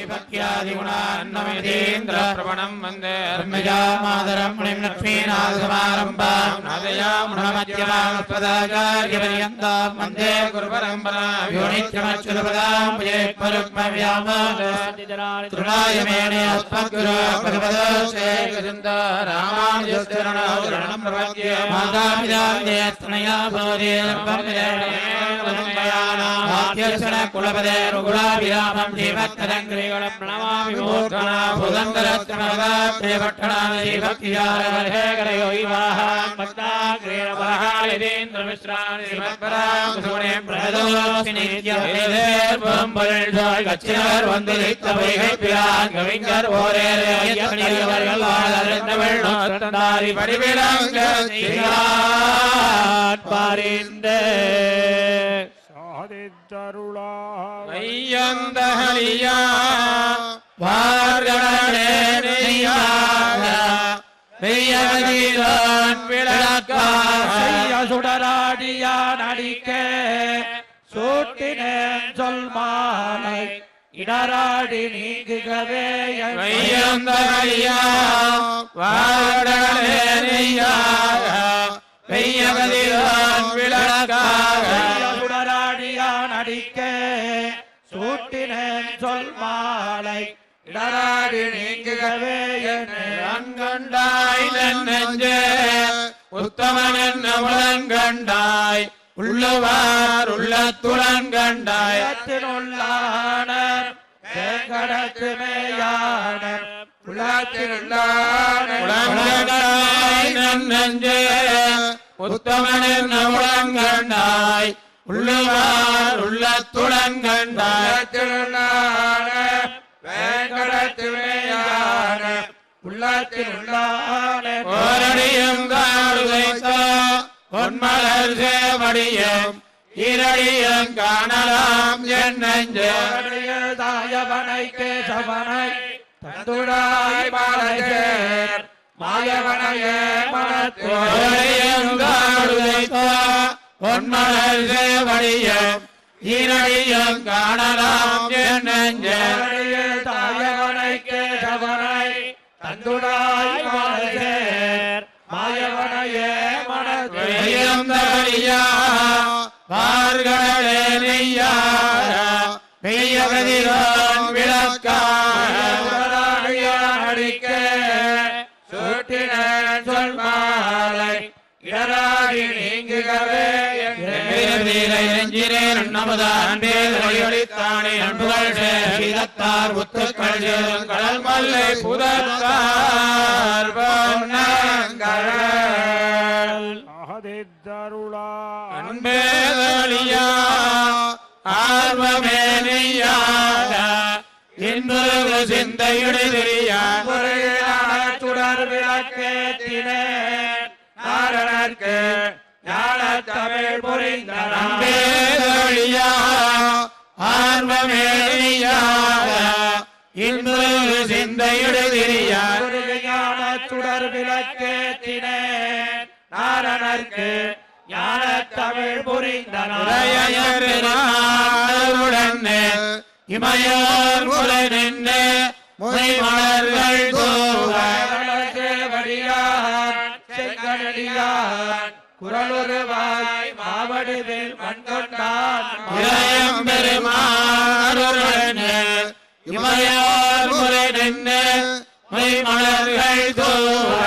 ദീപക്യാദിഗുണാന്നമിതീന്ദ്രപ്രവണം വന്ദേ ധർമ്മജാമാതരം മുനിം ലക്ഷ്മീനാഥമാരംഭാമധ്യമാസ്പദാചാര്യപര്യന്താം വന്ദേ ഗുരുപരമ്പരാണിത്യമച്യുതപദാം പുജേപരുക്മവ്യാമൃണായമേണേ അസ്മദ്ഗുരുപദപദശേഖരിന്ദ രാമാനുജസ്ഥിരണം പ്രപദ്യ മാതാപിതാ ണയാ ഭോരേ అధ్యక్షణ కులపదే రుగులాభిరామం శ్రీభక్తం శ్రీగుణ ప్రణమామి మూర్ఖనా పరిమిళం పరిందే வாய்த்தருளா மையந்தகலியா வார்களே மெய்யகிலான் விளக்காய சுடராடியா நடிக்க சூட்டினேன் சொல் மாலை இடராடி நீங்குகவே. மையந்தகலியா வாட மாலை இடராடி நீங்குகவே என் கண்டாய் நெஞ்சே உத்தமன் என்ன உலங்கண்டாய் உள்ளவார் உள்ளத்துடன் கண்டாய். உள்ளான நெஞ்சே என்ன உள்ளவார் உள்ளத்துடன் கண்டாய். வேங்கடத்துமையான உள்ளத்தில் உள்ளான ஓரடியும் காடுதைத்த பொன்மலர் சேவடியும் இரடியும் காணலாம் என் நெஞ்சே தாயவனை கேசவனை தந்துடாய் பாலகேர் மாயவனையே மனத்தே ஓரடியும் காடுதைத்த பொன்மலர் சேவடியும் இரடியும் காணலாம் என் நெஞ்சே தாயவனை மாயவனை தந்துடாய் பாலகேர் மாயவனையே மனத்தே மெய்யந்தகலியா வார்களே நெய்யார மெய்யகதிரான் கடல் மல்லை புதத்தார் ஆதித்தருளா அன்பேதலியா ஆர்வமே நெய்யாக என்பது சிந்தையுடையா சுடர் விளக்கேற்றினேன் நாரணர்க்கு தமிழ் புரிந்த அன்பேதலியா ஆர்வமே நெய்யாக என்பது சிந்தையுடையா ஞான சுடர் விளக்கேற்றினேன் நாரணர்க்கு ஞான தமிழ் புரிந்த உடனே இமயோர் முறை நின்று மொய் மலர்கள் குரலுருவாய் மாவடுவில் மண் கொண்டான் இளையம் பெருமாறுடனே இமயோர் முறை நின்று மலர்கள் தூவ.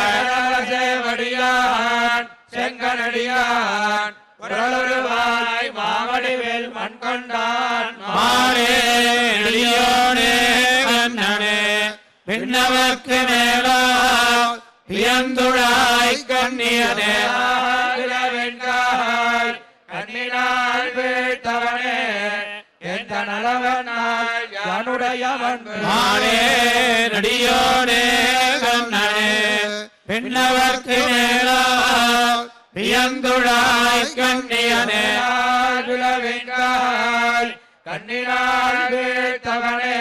சேவடியான் செங்கனடியான் குரலுருவாய் மாவடுவில் மண் கொண்டான் மாலே எளியோனே கண்ணனே விண்ணவர்க்கு மேலா பியந்துழாய் கண்ணியனே. நலவனாய் யானுடையவன் மாலே நடியோனே கண்ணனே விண்ணவர்க்கு மேலா பியந்துழாய் கண்ணியனே. வெண்காய் கண்ணினால் வீழ்த்தவனே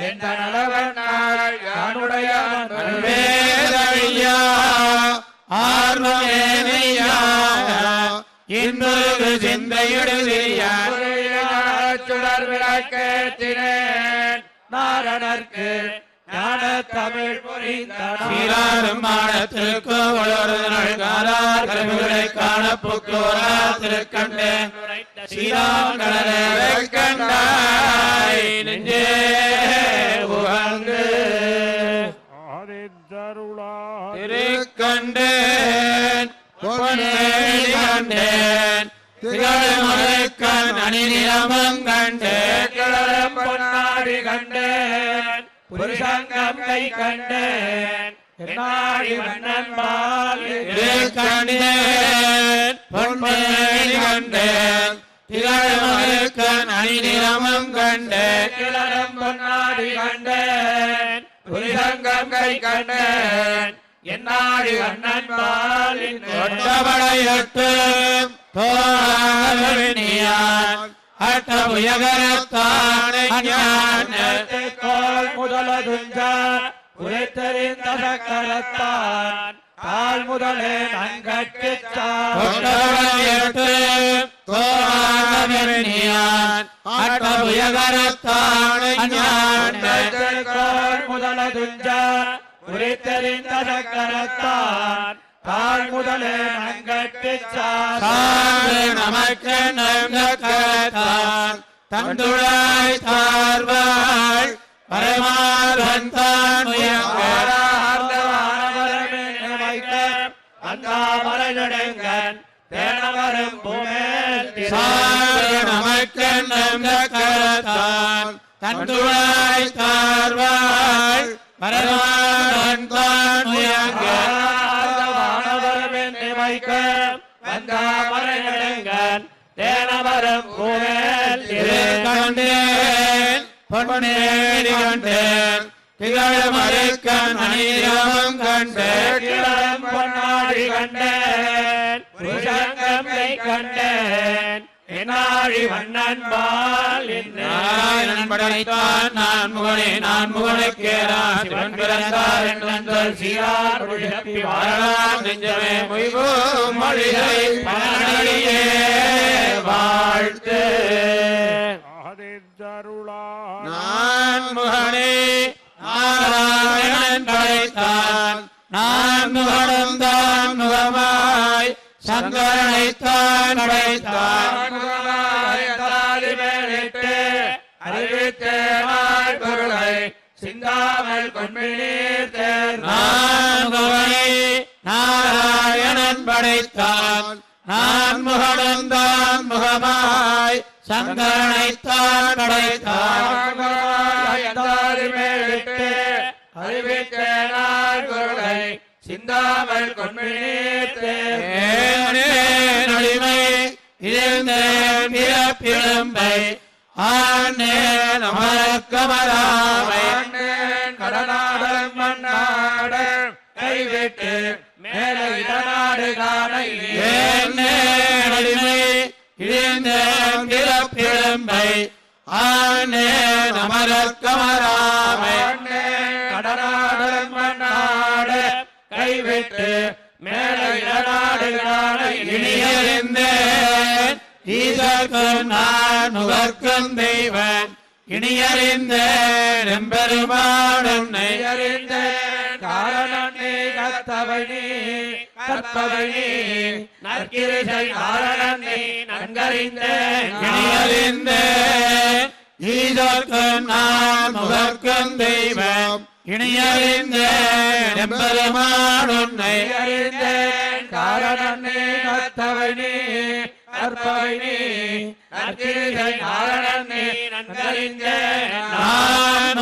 எந்த நலவனாய் யானுடையவன் வேதழியா ஆர்வமேனையா சுடர் விளக்கேற்றினேன். நாரணர்க்கு ஞான தமிழ் புரிந்த சீராரும் மாடத்திற்கு ஒளருதல் காரார் கருவிகளை காண புக்கோரார் திருக்கண்டேன் சீராங்கடலே கண்டாய் நெஞ்சே திகழ்மலைக்கண் நிலமம் கண்டேன் கிளறம் பொன்னாடி கண்டேன். புருஷங்கம் கை கண்டேன். என்னாடி மன்னன் பால் கண்டேன். பொன்மணி கண்டேன். திகழ்மலைக்கண் அணி நிலமம் கண்டேன் கிளறம் பொன்னாடி கண்டேன். புருஷங்கம் கை கண்டேன். என்னாடி அண்ணன் பாலின் ஒட்டபடையட்டு தோணியான் அட்ட உயகரத்தானை கோல் முதலதுஞ்ச உரைத்தறிந்த சக்கரத்தான் தாள் முதலே நங்கட்சான் ஒட்டபடையட்டு தோணியான் கோல் முதலதுஞ்ச உரைத்தறிந்த சக்கரத்தான். தாள் முதலே நங்கட்சான் நமக்கு நங்க தந்துழாய் தார்வாள் பரமார்வன் தான் உயங்க நமக்கு தந்துழாய் தார்வாள் பரமார்வன் தான் உயங்க கண்டேன். பொன்னேடி கண்டேன். திகழ் மறைக்கண் அணியாம் கண்டேன். பொன்னாடி கண்டேன். புருஷங்கம் கண்டேன். என்னாழி மன்னன் பால் படைத்தான் நான் முகனே நான் முகனை கேரா. சிவன் பிறந்தார் என்றால் சீரார் நெஞ்சமே. மொய்வோ மொழிகளை பலனடியே வாழ்த்து. நான் முகனே நாராயணன் படைத்தான் நான் முகனும் தான் முகமாய் சங்கரனைத்தான் படைத்தான். சிந்தாமல் கொன்பினீர் தேர் நான் முகனை நாராயணன் படைத்தான். நான் முகனும் தான் முகமாய் சங்கரனைத்தான் படைத்தான். அறிவித்தேனாய் பொருளை சிந்தாமல் கொன்பினீர் தேர் ஏனேன் அடிமை இருந்தேன் பிறப்பிழம்பை ஆனேன் அமரக்கமராமை ஆண்டேன் கடனாடல் மண்ணாடல் கைவிட்டு மேலே இடநாடு காண அடிமை இருந்தேன் பிறப்பிழம்பை ஆனேன் அமரக்கமராமை கடனாடல் மண்ணாடு கைவிட்டு மேலே இடநாடு காண இனியறிந்தேன் ஈசற்கு நான் நுகர்க்கும் தெய்வன். இனியறிந்தேன் எம்பெருமானும் நெய் அறிந்தேன் காரணம் நீ கத்தவை நீ கற்பவை நீ நற்கிரிசை காரணம் நீ நன்கறிந்தேன் இனியறிந்தேன் ஈசற்கு நான் நுகர்க்கும் தெய்வம். இனியறிந்தேன் எம்பெருமானும் காரணம் நீ கத்தவை நீ கற்பவை நீ நற்கிரிசை காரணம் நீ நன்கறிந்தேன் நான்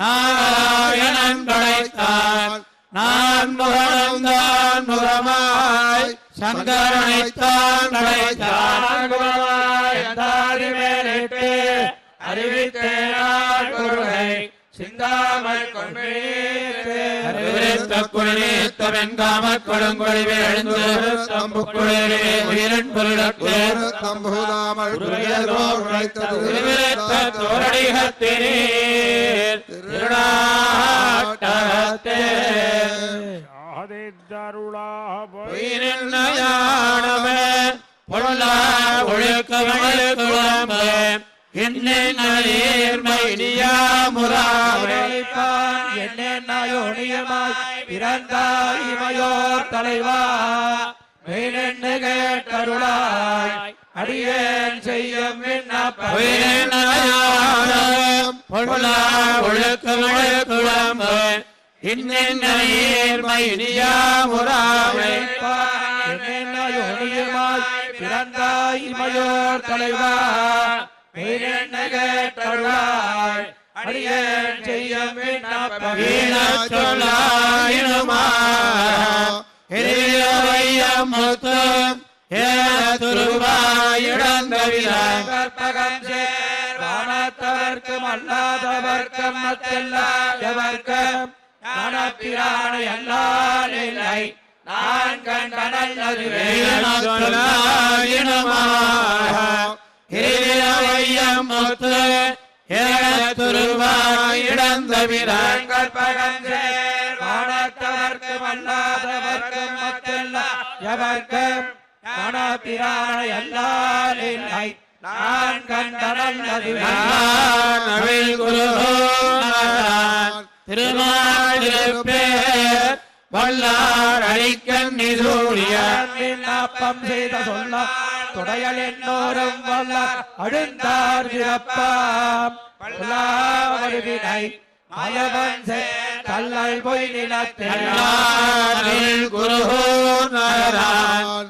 நாராயணன் படைத்தான். நான் முகனும் தான் முகமாய் சங்கரனைத்தான் படைத்தான் அறிவித்தேனாள் சிந்தாமல் கொண்டீரே வெண்காமக் கொடுங்கொழிவே எழுந்து தம்புக்குழலே உயிரின் பொருளக்கு திருவிழித்த தோரடிகத்தினீர் பொருளா குழம்பு என்னேர்மை இனியாமுறாவை அழைப்பான் என்னென்ன யோனியமாய் பிறந்தாய் இமையோர் தலைவா. மேலென்னு கேட்டருளாய் அடியேன் செய்யும் என்னென்ன யோனியமாய் பிறந்தாய் இமையோர் தலைவா. மேலென்னு கேட்டருளாய் அடியேன் செய்யும் விண்ணப்பம். வீணச் சொல்லாயினுமா எரியவையமுத்தும் ஏத்துருவாயிடந்தவிதான் கற்பகம் சேர் வானத்தவர்க்கும் அல்லாதவர்க்கும் எவர்க்கும் ஞானப்பிரானை அல்லால் இல்லை. நான் கண்ட முத்து இடந்தவிரான் கற்பகம் சேர் வானத்தவர்க்கும் அல்லாதவர்க்கும் மத்தெல்லாம் எவர்க்கும் ஞானப்பிரானை நான் திருமாலிருப்பேர் வல்லார் அழிக்கண் நிசூரிய விண்ணப்பம் செய்த துடையல் என்னோரும் வல்ல அடுந்தார் பிறப்பாம் பல்லாவருவினை மயவன் தள்ளல் பொய் நிலத்தில். குருநாரான்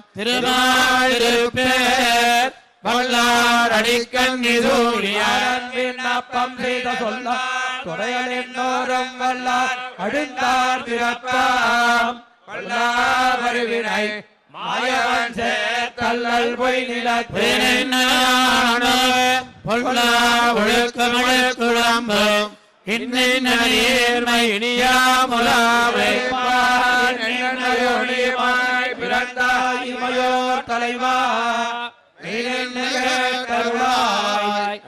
திருமாலிருப்பேர் வல்லார் அழிக்கண் நிசூரிய விண்ணப்பம் செய்த சொல்ல துடையல் என்னோரும் வல்ல அடுந்தார் பிறப்பாம் பல்லாவருவினை மாயவன் தள்ளல் பொய் நிலத்தில் பொல்லா பிறந்தாய் இமையோர் தலைவா கருளாய்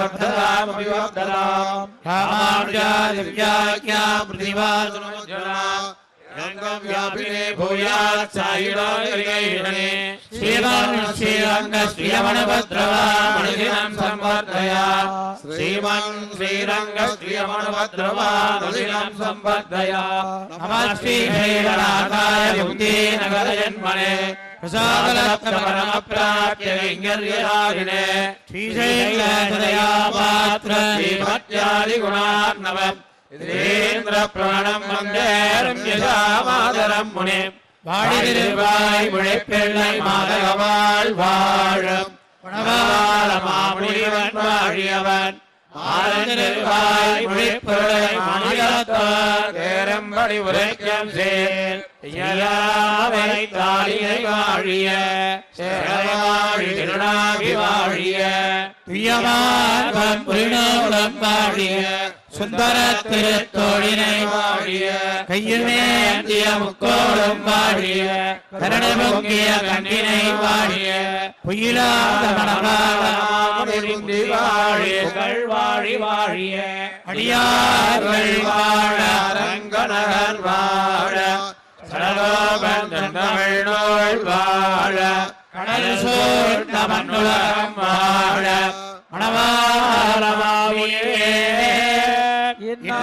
वर्धतामभिवर्धताम् रामानुजादिव्याख्या प्रतिभासनुज्जना रङ्गव्यापिने भूयात्सायिरोहिणे श्रीरङ्गश्रियमणभद्रवामणिनां सम्वर्धया श्रीमन् श्रीरङ्गश्रियमणभद्रवामणिनां सम्वर्धया नमः श्रीशैलनाथाय भुक्ते नगरजन्मने வாடிதிருவாய் முழைப்பிள்ளை வாழும் வாழியவன் மாறந்திருவாய் முழைப்பிள்ளை மாநிலத்தார் தேரம்படி உரைக்கம் சேர். ஐயாவை தாளியை வாழிய சேரவாழி திருநாவி வாழிய வாழிய. சுந்தர திருத்தோழினை வாழிய கையுமேந்திய முக்கோடும் வாழிய கரண பொங்கிய கண்ணினை வாழிய புயிலாத மணமாடி வாழிய வாழி வாழிய அடியார்கள் வாழ அரங்கநகர் வாழ சடலோபன் தமிழ் நோய் வாழ கடல் சூழ் மண்ணுலகம் வாழ வாழ in the